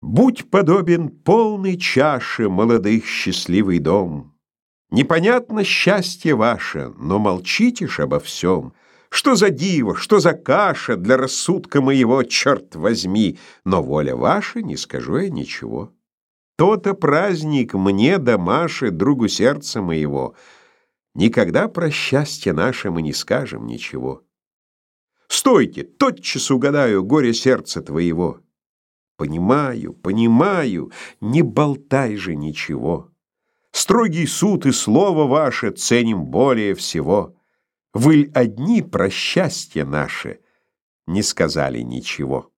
Будь подобен полной чаше молодых счастливый дом. Непонятно счастье ваше, но молчите ж обо всем. Что за диво, что за каша для рассудка моего, черт возьми, но воля ваша, не скажу я ничего. То-то праздник мне да Маше, другу сердца моего. Никогда про счастье наше мы не скажем ничего. Стойте, тотчас угадаю горе сердца твоего. Понимаю, понимаю, не болтай же ничего. Строгий суд и слово ваше ценим более всего. Вы одни про счастье наше не сказали ничего.